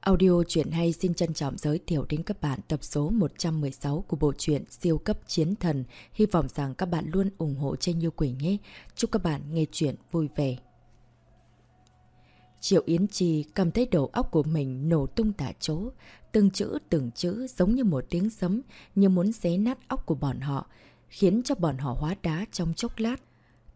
Audio truyện hay xin trân trọng giới thiệu đến các bạn tập số 116 của bộ truyện Siêu cấp chiến thần. Hy vọng rằng các bạn luôn ủng hộ trên Như Quỳnh nhé. Chúc các bạn nghe truyện vui vẻ. Triệu Yến Chi cầm thấy đầu óc của mình nổ tung tại chỗ. Từng chữ từng chữ giống như một tiếng sấm như muốn xé nát óc của bọn họ, khiến cho bọn họ hóa đá trong chốc lát.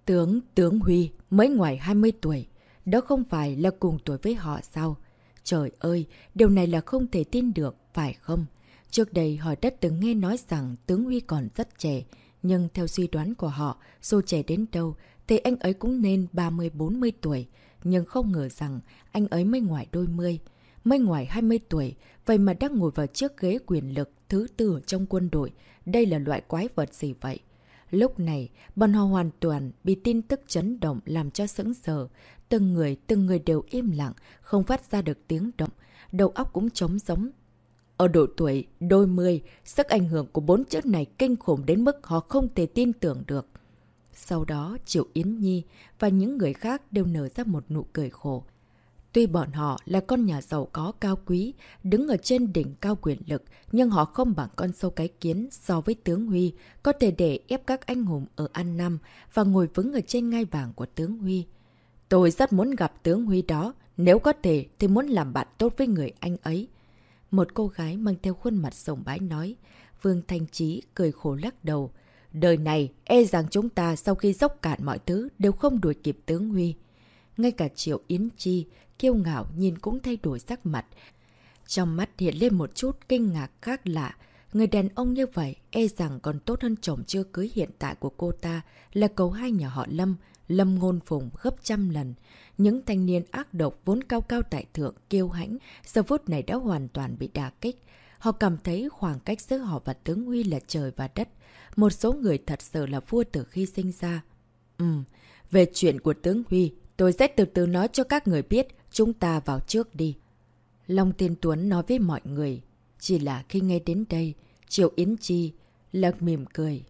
Tướng, tướng Huy, mới ngoài 20 tuổi. Đó không phải là cùng tuổi với họ sao? Trời ơi, điều này là không thể tin được, phải không? Trước đây họ đã từng nghe nói rằng tướng Huy còn rất trẻ, nhưng theo suy đoán của họ, dù trẻ đến đâu, thì anh ấy cũng nên 30-40 tuổi. Nhưng không ngờ rằng anh ấy mới ngoài đôi mươi, mới ngoài 20 tuổi, vậy mà đang ngồi vào chiếc ghế quyền lực thứ tư trong quân đội. Đây là loại quái vật gì vậy? Lúc này, bọn họ hoàn toàn bị tin tức chấn động làm cho sững sờ. Từng người, từng người đều im lặng, không phát ra được tiếng động. Đầu óc cũng trống giống. Ở độ tuổi đôi mươi, sức ảnh hưởng của bốn chữ này kinh khủng đến mức họ không thể tin tưởng được. Sau đó, Triệu Yến Nhi và những người khác đều nở ra một nụ cười khổ. Tuy bọn họ là con nhà giàu có cao quý, đứng ở trên đỉnh cao quyền lực, nhưng họ không bằng con sâu cái kiến so với tướng Huy, có thể để ép các anh hùng ở An nam và ngồi vững ở trên ngai vàng của tướng Huy. Tôi rất muốn gặp tướng Huy đó, nếu có thể thì muốn làm bạn tốt với người anh ấy. Một cô gái mang theo khuôn mặt sổng bãi nói, Vương Thanh Trí cười khổ lắc đầu. Đời này, e rằng chúng ta sau khi dốc cạn mọi thứ đều không đuổi kịp tướng Huy. Ngay cả Triệu Yến Chi, kiêu ngạo nhìn cũng thay đổi sắc mặt. Trong mắt hiện lên một chút kinh ngạc khác lạ. Người đàn ông như vậy e rằng còn tốt hơn chồng chưa cưới hiện tại của cô ta là cầu hai nhà họ Lâm, Lâm Ngôn Phùng gấp trăm lần. Những thanh niên ác độc vốn cao cao tại thượng, kiêu hãnh, giờ phút này đã hoàn toàn bị đả kích. Họ cảm thấy khoảng cách giữa họ và tướng Huy là trời và đất. Một số người thật sự là vua từ khi sinh ra. Ừm, về chuyện của tướng Huy, tôi sẽ từ từ nói cho các người biết, chúng ta vào trước đi. Long Tiên Tuấn nói với mọi người, chỉ là khi nghe đến đây, Triệu Yến Chi lật mỉm cười.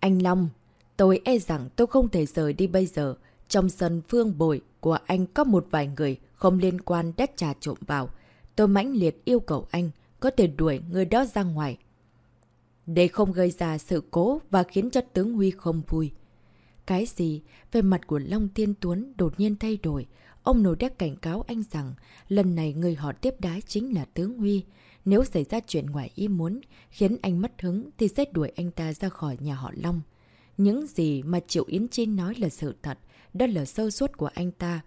Anh Long, tôi e rằng tôi không thể rời đi bây giờ. Trong sân phương bồi của anh có một vài người không liên quan đã trà trộm vào. Tôi mãnh liệt yêu cầu anh có thể đuổi người đó ra ngoài. Để không gây ra sự cố và khiến cho tướng Huy không vui. Cái gì? Về mặt của Long Tiên Tuấn đột nhiên thay đổi. Ông nổi Đét cảnh cáo anh rằng lần này người họ tiếp đái chính là tướng Huy. Nếu xảy ra chuyện ngoài ý muốn, khiến anh mất hứng thì sẽ đuổi anh ta ra khỏi nhà họ Long. Những gì mà Triệu Yến Chi nói là sự thật, đó là sâu suốt của anh ta.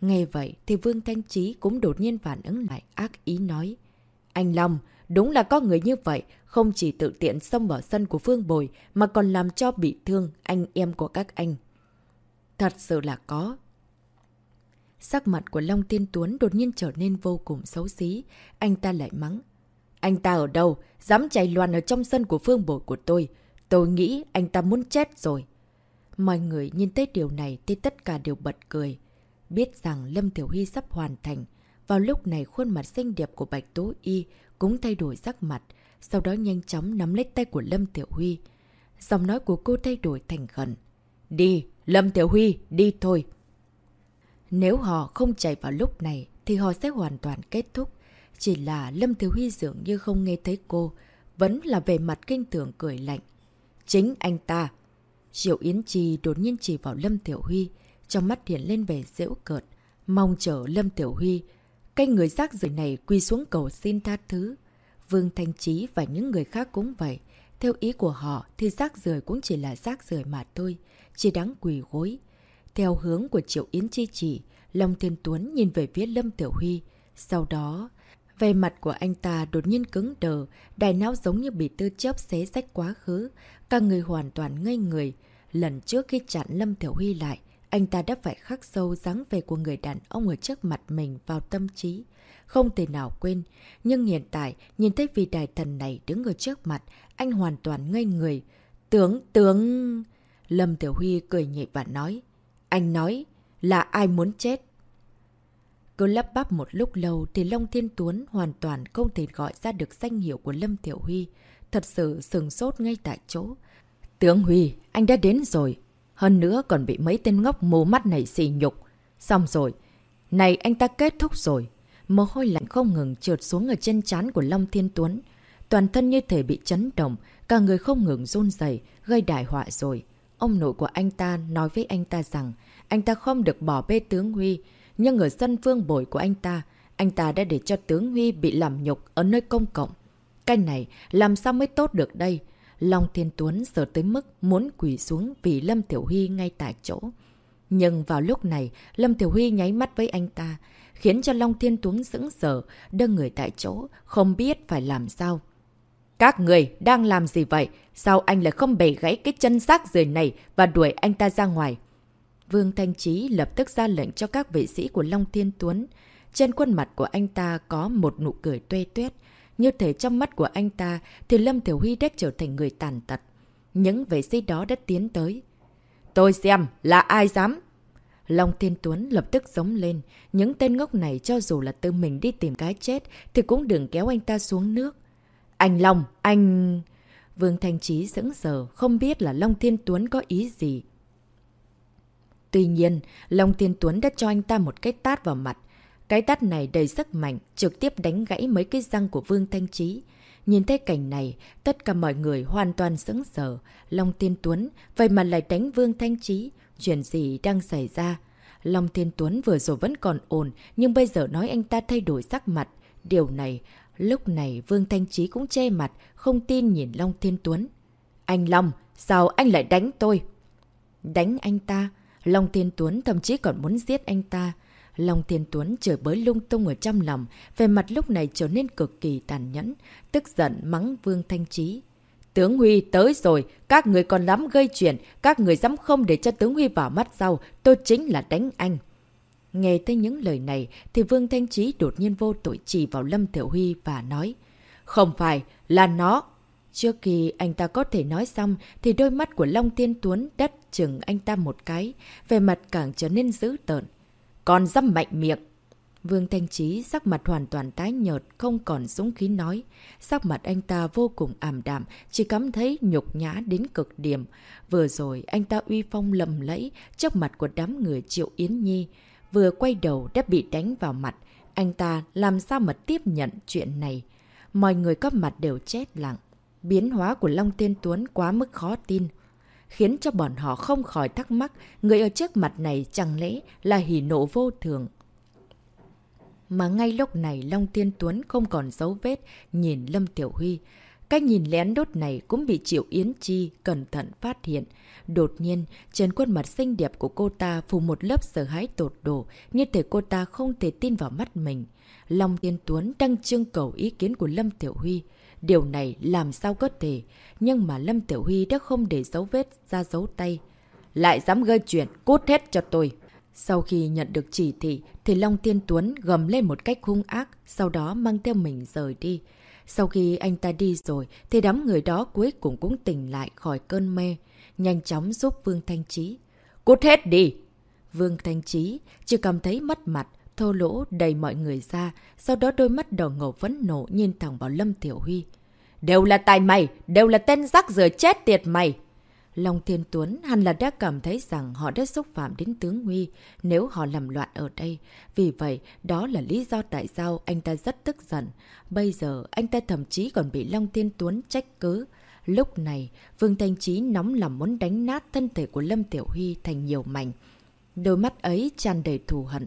Nghe vậy thì Vương Thanh Trí cũng đột nhiên phản ứng lại ác ý nói. Anh Long, đúng là có người như vậy, không chỉ tự tiện xông vào sân của Phương Bồi, mà còn làm cho bị thương anh em của các anh. Thật sự là có. Sắc mặt của Long Tiên Tuấn đột nhiên trở nên vô cùng xấu xí. Anh ta lại mắng. Anh ta ở đâu? Dám chạy loạn ở trong sân của phương bồi của tôi. Tôi nghĩ anh ta muốn chết rồi. Mọi người nhìn thấy điều này thì tất cả đều bật cười. Biết rằng Lâm Tiểu Huy sắp hoàn thành. Vào lúc này khuôn mặt xinh đẹp của Bạch Tố Y cũng thay đổi sắc mặt. Sau đó nhanh chóng nắm lấy tay của Lâm Tiểu Huy. Giọng nói của cô thay đổi thành khẩn. Đi, Lâm Tiểu Huy, đi thôi. Nếu họ không chạy vào lúc này thì họ sẽ hoàn toàn kết thúc. Chỉ là Lâm Thiếu Huy dường như không nghe thấy cô, vẫn là về mặt kinh tưởng cười lạnh. Chính anh ta. Triệu Yến trì đột nhiên chỉ vào Lâm Tiểu Huy, trong mắt hiện lên vẻ dễu cợt, mong chờ Lâm Tiểu Huy. Cái người rác rưởi này quy xuống cầu xin tha thứ. Vương Thanh Trí và những người khác cũng vậy. Theo ý của họ thì rác rưởi cũng chỉ là rác rưởi mà thôi, chỉ đáng quỳ gối. Theo hướng của Triệu Yến Chi chỉ, Long Thiên Tuấn nhìn về phía Lâm Tiểu Huy. Sau đó, về mặt của anh ta đột nhiên cứng đờ, đài não giống như bị tư chớp xé rách quá khứ. Cả người hoàn toàn ngây người. Lần trước khi chặn Lâm Tiểu Huy lại, anh ta đã phải khắc sâu dáng về của người đàn ông ở trước mặt mình vào tâm trí. Không thể nào quên, nhưng hiện tại nhìn thấy vị đại thần này đứng ở trước mặt, anh hoàn toàn ngây người. Tướng, tướng... Lâm Tiểu Huy cười nhẹ và nói. Anh nói là ai muốn chết? Cứ lắp bắp một lúc lâu thì Long Thiên Tuấn hoàn toàn không thể gọi ra được danh hiệu của Lâm Tiểu Huy. Thật sự sừng sốt ngay tại chỗ. Tướng Huy, anh đã đến rồi. Hơn nữa còn bị mấy tên ngốc mù mắt này xì nhục. Xong rồi. Này anh ta kết thúc rồi mồ hôi lạnh không ngừng trượt xuống ở trên trán của Long Thiên Tuấn. Toàn thân như thể bị chấn động, cả người không ngừng run rẩy gây đại họa rồi. Ông nội của anh ta nói với anh ta rằng anh ta không được bỏ bê tướng Huy, nhưng ở sân phương bội của anh ta, anh ta đã để cho tướng Huy bị làm nhục ở nơi công cộng. Cái này làm sao mới tốt được đây? Long Thiên Tuấn sợ tới mức muốn quỳ xuống vì Lâm Tiểu Huy ngay tại chỗ. Nhưng vào lúc này, Lâm Tiểu Huy nháy mắt với anh ta, khiến cho Long Thiên Tuấn sững sờ, đơn người tại chỗ, không biết phải làm sao. Các người đang làm gì vậy? Sao anh lại không bẻ gãy cái chân xác rời này và đuổi anh ta ra ngoài? Vương Thanh Trí lập tức ra lệnh cho các vệ sĩ của Long Thiên Tuấn. Trên khuôn mặt của anh ta có một nụ cười tuê tuyết. Như thể trong mắt của anh ta thì Lâm Thiểu Huy đã trở thành người tàn tật. Những vệ sĩ đó đã tiến tới. Tôi xem là ai dám? Long Thiên Tuấn lập tức giống lên. Những tên ngốc này cho dù là tự mình đi tìm cái chết thì cũng đừng kéo anh ta xuống nước. Anh Long, anh... Vương Thanh Trí sững sờ, không biết là Long Thiên Tuấn có ý gì. Tuy nhiên, Long Thiên Tuấn đã cho anh ta một cái tát vào mặt. Cái tát này đầy sức mạnh, trực tiếp đánh gãy mấy cái răng của Vương Thanh Trí. Nhìn thấy cảnh này, tất cả mọi người hoàn toàn sững sờ. Long Thiên Tuấn, vậy mà lại đánh Vương Thanh Trí. Chuyện gì đang xảy ra? Long Thiên Tuấn vừa rồi vẫn còn ổn, nhưng bây giờ nói anh ta thay đổi sắc mặt. Điều này, lúc này Vương Thanh Trí cũng che mặt, không tin nhìn Long Thiên Tuấn. Anh Long, sao anh lại đánh tôi? Đánh anh ta? Long Thiên Tuấn thậm chí còn muốn giết anh ta. Long Thiên Tuấn trở bới lung tung ở trong lòng, về mặt lúc này trở nên cực kỳ tàn nhẫn, tức giận mắng Vương Thanh Trí. Tướng Huy tới rồi, các người còn lắm gây chuyện, các người dám không để cho tướng Huy vào mắt sau, tôi chính là đánh anh. Nghe thấy những lời này thì Vương Thanh Trí đột nhiên vô tội chỉ vào Lâm Tiểu Huy và nói Không phải, là nó. Trước khi anh ta có thể nói xong thì đôi mắt của Long Tiên Tuấn đất chừng anh ta một cái, về mặt càng trở nên dữ tợn. Còn dâm mạnh miệng. Vương Thanh Trí sắc mặt hoàn toàn tái nhợt, không còn súng khí nói. Sắc mặt anh ta vô cùng ảm đạm, chỉ cảm thấy nhục nhã đến cực điểm. Vừa rồi anh ta uy phong lầm lẫy trước mặt của đám người Triệu Yến Nhi. Vừa quay đầu đã bị đánh vào mặt. Anh ta làm sao mà tiếp nhận chuyện này? Mọi người có mặt đều chết lặng. Biến hóa của Long Tiên Tuấn quá mức khó tin khiến cho bọn họ không khỏi thắc mắc người ở trước mặt này chẳng lẽ là hỉ nộ vô thường. Mà ngay lúc này Long Tiên Tuấn không còn dấu vết nhìn Lâm Tiểu Huy. cách nhìn lén đốt này cũng bị Triệu Yến Chi cẩn thận phát hiện. Đột nhiên, trên khuôn mặt xinh đẹp của cô ta phủ một lớp sợ hãi tột đổ, như thể cô ta không thể tin vào mắt mình. Long Tiên Tuấn đang trưng cầu ý kiến của Lâm Tiểu Huy. Điều này làm sao có thể, nhưng mà Lâm Tiểu Huy đã không để dấu vết ra dấu tay. Lại dám gây chuyện, cút hết cho tôi. Sau khi nhận được chỉ thị, thì Long Tiên Tuấn gầm lên một cách hung ác, sau đó mang theo mình rời đi. Sau khi anh ta đi rồi, thì đám người đó cuối cùng cũng tỉnh lại khỏi cơn mê, nhanh chóng giúp Vương Thanh Trí. Cút hết đi! Vương Thanh Trí chỉ cảm thấy mất mặt, thô lỗ đầy mọi người ra, sau đó đôi mắt đầu ngầu vẫn nổ nhìn thẳng vào Lâm Tiểu Huy. Đều là tài mày, đều là tên rắc rửa chết tiệt mày! Long Thiên Tuấn hẳn là đã cảm thấy rằng họ đã xúc phạm đến tướng Huy nếu họ làm loạn ở đây. Vì vậy, đó là lý do tại sao anh ta rất tức giận. Bây giờ, anh ta thậm chí còn bị Long Thiên Tuấn trách cứ. Lúc này, Vương Thanh Trí nóng lòng muốn đánh nát thân thể của Lâm Tiểu Huy thành nhiều mảnh. Đôi mắt ấy tràn đầy thù hận.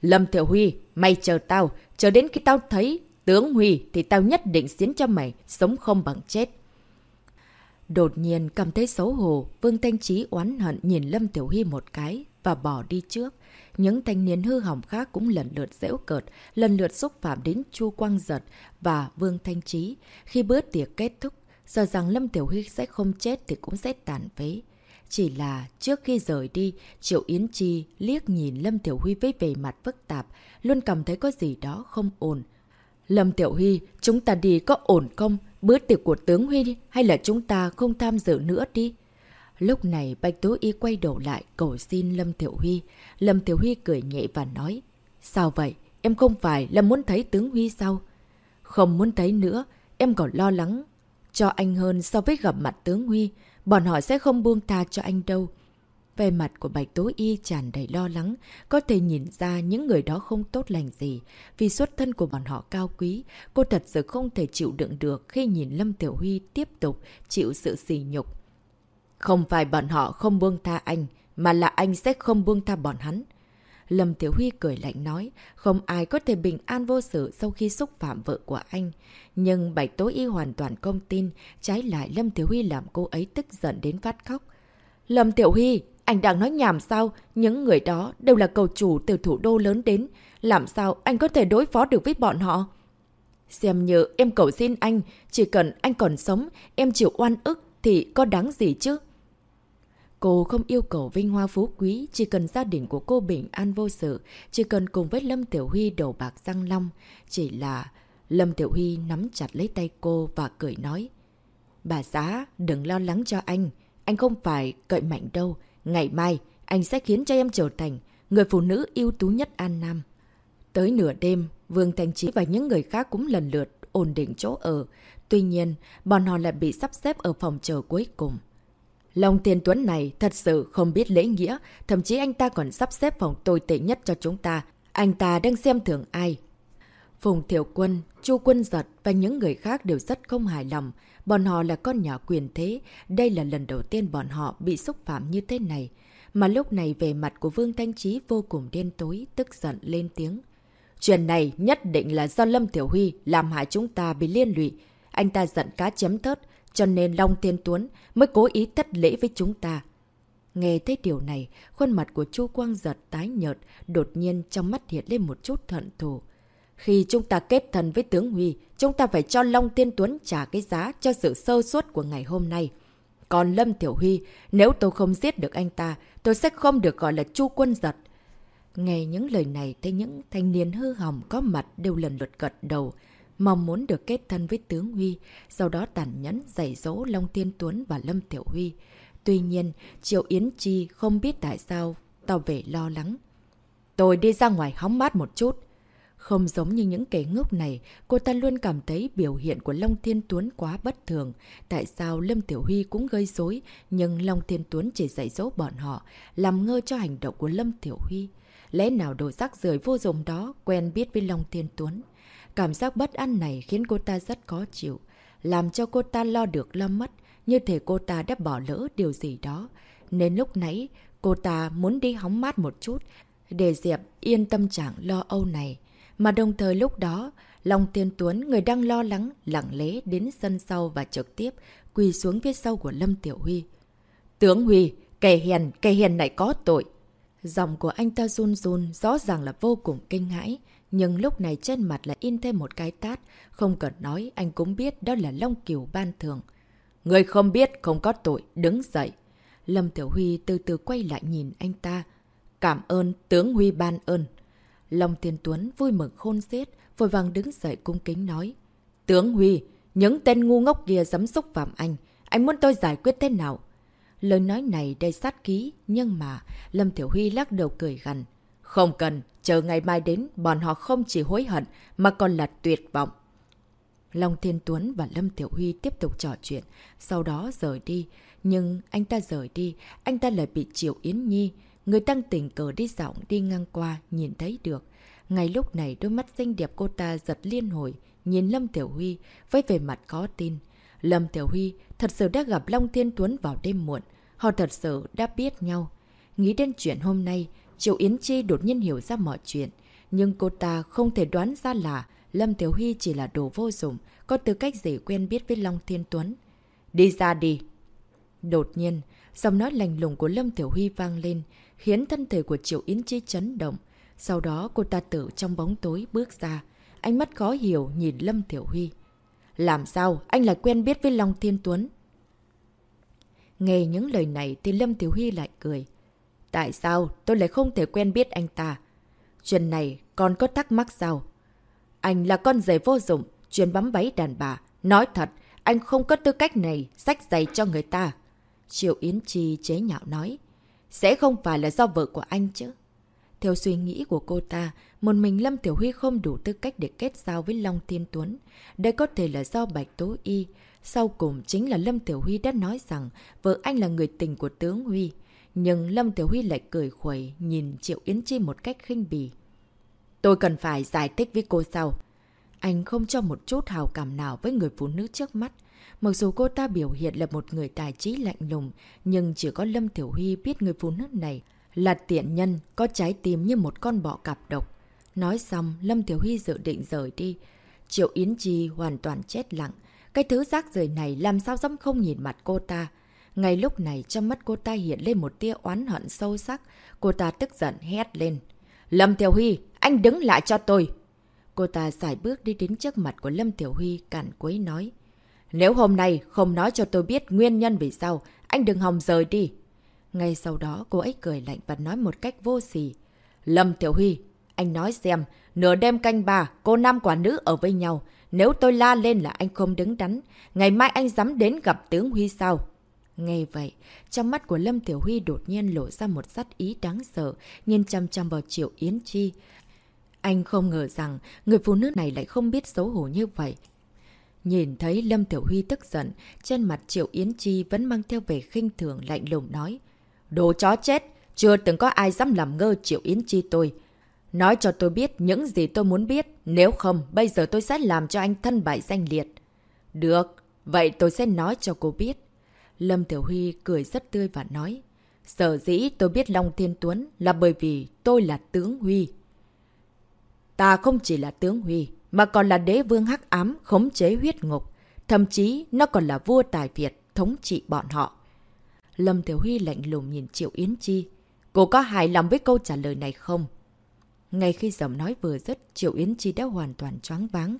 Lâm Tiểu Huy, mày chờ tao, chờ đến khi tao thấy tướng Huy thì tao nhất định xiến cho mày, sống không bằng chết. Đột nhiên cảm thấy xấu hổ, Vương Thanh Trí oán hận nhìn Lâm Tiểu Huy một cái và bỏ đi trước. Những thanh niên hư hỏng khác cũng lần lượt dễu cợt, lần lượt xúc phạm đến Chu Quang Giật và Vương Thanh Trí. Khi bữa tiệc kết thúc, sợ rằng Lâm Tiểu Huy sẽ không chết thì cũng sẽ tàn phế. Chỉ là trước khi rời đi, Triệu Yến Chi liếc nhìn Lâm Tiểu Huy với vẻ mặt phức tạp, luôn cảm thấy có gì đó không ổn. Lâm Tiểu Huy, chúng ta đi có ổn không? Bữa tiệc của tướng Huy hay là chúng ta không tham dự nữa đi? Lúc này Bạch Tố Y quay đầu lại cầu xin Lâm Tiểu Huy. Lâm Tiểu Huy cười nhẹ và nói. Sao vậy? Em không phải là muốn thấy tướng Huy sao? Không muốn thấy nữa, em còn lo lắng cho anh hơn so với gặp mặt tướng Huy. Bọn họ sẽ không buông tha cho anh đâu. Về mặt của Bạch Tố Y tràn đầy lo lắng, có thể nhìn ra những người đó không tốt lành gì. Vì xuất thân của bọn họ cao quý, cô thật sự không thể chịu đựng được khi nhìn Lâm Tiểu Huy tiếp tục chịu sự sỉ nhục. Không phải bọn họ không buông tha anh, mà là anh sẽ không buông tha bọn hắn. Lâm Tiểu Huy cười lạnh nói, không ai có thể bình an vô sự sau khi xúc phạm vợ của anh. Nhưng Bạch Tố Y hoàn toàn không tin, trái lại Lâm Tiểu Huy làm cô ấy tức giận đến phát khóc. Lâm Tiểu Huy, anh đang nói nhảm sao? Những người đó đều là cầu chủ từ thủ đô lớn đến. Làm sao anh có thể đối phó được với bọn họ? Xem như em cầu xin anh, chỉ cần anh còn sống, em chịu oan ức thì có đáng gì chứ? Cô không yêu cầu vinh hoa phú quý, chỉ cần gia đình của cô bình an vô sự, chỉ cần cùng với Lâm Tiểu Huy đầu bạc răng long. Chỉ là Lâm Tiểu Huy nắm chặt lấy tay cô và cười nói. Bà xã, đừng lo lắng cho anh. Anh không phải cậy mạnh đâu. Ngày mai, anh sẽ khiến cho em trở thành người phụ nữ ưu tú nhất An Nam. Tới nửa đêm, Vương Thành Trí và những người khác cũng lần lượt ổn định chỗ ở. Tuy nhiên, bọn họ lại bị sắp xếp ở phòng chờ cuối cùng. Long Tiên Tuấn này thật sự không biết lễ nghĩa, thậm chí anh ta còn sắp xếp phòng tồi tệ nhất cho chúng ta. Anh ta đang xem thường ai? Phùng Thiểu Quân, Chu Quân Giật và những người khác đều rất không hài lòng. Bọn họ là con nhỏ quyền thế, đây là lần đầu tiên bọn họ bị xúc phạm như thế này. Mà lúc này về mặt của Vương Thanh Trí vô cùng đen tối, tức giận lên tiếng. Chuyện này nhất định là do Lâm Tiểu Huy làm hại chúng ta bị liên lụy. Anh ta giận cá chấm thớt, cho nên Long Tiên Tuấn mới cố ý thất lễ với chúng ta. Nghe thấy điều này, khuôn mặt của Chu Quang giật tái nhợt, đột nhiên trong mắt hiện lên một chút thận thù. Khi chúng ta kết thân với tướng Huy, chúng ta phải cho Long thiên Tuấn trả cái giá cho sự sơ suất của ngày hôm nay. Còn Lâm Tiểu Huy, nếu tôi không giết được anh ta, tôi sẽ không được gọi là Chu Quân Giật. Nghe những lời này, thấy những thanh niên hư hỏng có mặt đều lần lượt gật đầu, mong muốn được kết thân với tướng Huy, sau đó tàn nhẫn dạy dỗ Long thiên Tuấn và Lâm Tiểu Huy. Tuy nhiên, Triệu Yến Chi không biết tại sao tỏ vẻ lo lắng. Tôi đi ra ngoài hóng mát một chút. Không giống như những kẻ ngốc này, cô ta luôn cảm thấy biểu hiện của Long Thiên Tuấn quá bất thường. Tại sao Lâm Tiểu Huy cũng gây rối nhưng Long Thiên Tuấn chỉ dạy dỗ bọn họ, làm ngơ cho hành động của Lâm Tiểu Huy. Lẽ nào đồ rác rời vô dụng đó quen biết với Long Thiên Tuấn? Cảm giác bất an này khiến cô ta rất khó chịu, làm cho cô ta lo được lo mất, như thể cô ta đã bỏ lỡ điều gì đó. Nên lúc nãy, cô ta muốn đi hóng mát một chút, để Diệp yên tâm trạng lo âu này. Mà đồng thời lúc đó, Long Tiên Tuấn, người đang lo lắng, lặng lẽ đến sân sau và trực tiếp quỳ xuống phía sau của Lâm Tiểu Huy. Tướng Huy, kẻ hiền, kẻ hiền này có tội. Giọng của anh ta run run, rõ ràng là vô cùng kinh hãi. Nhưng lúc này trên mặt lại in thêm một cái tát. Không cần nói, anh cũng biết đó là Long Kiều ban thường. Người không biết, không có tội, đứng dậy. Lâm Tiểu Huy từ từ quay lại nhìn anh ta. Cảm ơn, tướng Huy ban ơn. Long Tiên Tuấn vui mừng khôn xiết, vội vàng đứng dậy cung kính nói. Tướng Huy, những tên ngu ngốc kia dám xúc phạm anh. Anh muốn tôi giải quyết thế nào? Lời nói này đầy sát ký, nhưng mà Lâm Thiểu Huy lắc đầu cười gần. Không cần, chờ ngày mai đến, bọn họ không chỉ hối hận, mà còn là tuyệt vọng. Long Thiên Tuấn và Lâm Tiểu Huy tiếp tục trò chuyện, sau đó rời đi. Nhưng anh ta rời đi, anh ta lại bị Triệu Yến Nhi, người tăng tình cờ đi dạo đi ngang qua, nhìn thấy được. Ngay lúc này đôi mắt xinh đẹp cô ta giật liên hồi, nhìn Lâm Tiểu Huy với vẻ mặt khó tin. Lâm Tiểu Huy thật sự đã gặp Long Thiên Tuấn vào đêm muộn, họ thật sự đã biết nhau. Nghĩ đến chuyện hôm nay, Triệu Yến Chi đột nhiên hiểu ra mọi chuyện. Nhưng cô ta không thể đoán ra là Lâm Tiểu Huy chỉ là đồ vô dụng, có tư cách gì quen biết với Long Thiên Tuấn. Đi ra đi! Đột nhiên, giọng nói lành lùng của Lâm Tiểu Huy vang lên, khiến thân thể của Triệu Yến Chi chấn động. Sau đó cô ta tự trong bóng tối bước ra, ánh mắt khó hiểu nhìn Lâm Tiểu Huy. Làm sao anh lại quen biết với Long Thiên Tuấn? Nghe những lời này thì Lâm Tiểu Huy lại cười. Tại sao tôi lại không thể quen biết anh ta? Chuyện này còn có thắc mắc sao? Anh là con rể vô dụng, chuyên bấm váy đàn bà. Nói thật, anh không có tư cách này sách giày cho người ta. Triệu Yến Chi chế nhạo nói. Sẽ không phải là do vợ của anh chứ. Theo suy nghĩ của cô ta, một mình Lâm Tiểu Huy không đủ tư cách để kết giao với Long Thiên Tuấn. Đây có thể là do Bạch Tố Y. Sau cùng chính là Lâm Tiểu Huy đã nói rằng vợ anh là người tình của tướng Huy. Nhưng Lâm Tiểu Huy lại cười khuẩy nhìn Triệu Yến Chi một cách khinh bỉ. Tôi cần phải giải thích với cô sau. Anh không cho một chút hào cảm nào với người phụ nữ trước mắt. Mặc dù cô ta biểu hiện là một người tài trí lạnh lùng, nhưng chỉ có Lâm Tiểu Huy biết người phụ nữ này là tiện nhân, có trái tim như một con bọ cạp độc. Nói xong, Lâm Tiểu Huy dự định rời đi. Triệu Yến Chi hoàn toàn chết lặng. Cái thứ rác rời này làm sao dám không nhìn mặt cô ta. Ngay lúc này trong mắt cô ta hiện lên một tia oán hận sâu sắc. Cô ta tức giận hét lên. Lâm Tiểu Huy, anh đứng lại cho tôi. Cô ta xài bước đi đến trước mặt của Lâm Tiểu Huy cản quấy nói. Nếu hôm nay không nói cho tôi biết nguyên nhân vì sao, anh đừng hòng rời đi. Ngay sau đó cô ấy cười lạnh và nói một cách vô sỉ. Lâm Tiểu Huy, anh nói xem, nửa đêm canh bà cô nam quả nữ ở với nhau. Nếu tôi la lên là anh không đứng đắn, ngày mai anh dám đến gặp tướng Huy sao? Nghe vậy, trong mắt của Lâm Tiểu Huy đột nhiên lộ ra một sát ý đáng sợ, nhìn chăm chăm vào Triệu Yến Chi. Anh không ngờ rằng người phụ nữ này lại không biết xấu hổ như vậy. Nhìn thấy Lâm Tiểu Huy tức giận, trên mặt Triệu Yến Chi vẫn mang theo vẻ khinh thường lạnh lùng nói. Đồ chó chết! Chưa từng có ai dám làm ngơ Triệu Yến Chi tôi. Nói cho tôi biết những gì tôi muốn biết. Nếu không, bây giờ tôi sẽ làm cho anh thân bại danh liệt. Được, vậy tôi sẽ nói cho cô biết. Lâm Tiểu Huy cười rất tươi và nói. Sở dĩ tôi biết Long Thiên Tuấn là bởi vì tôi là tướng Huy. Ta không chỉ là tướng Huy, mà còn là đế vương hắc ám khống chế huyết ngục. Thậm chí nó còn là vua tài Việt thống trị bọn họ. Lâm Tiểu Huy lạnh lùng nhìn Triệu Yến Chi. Cô có hài lòng với câu trả lời này không? Ngay khi giọng nói vừa dứt, Triệu Yến Chi đã hoàn toàn choáng váng.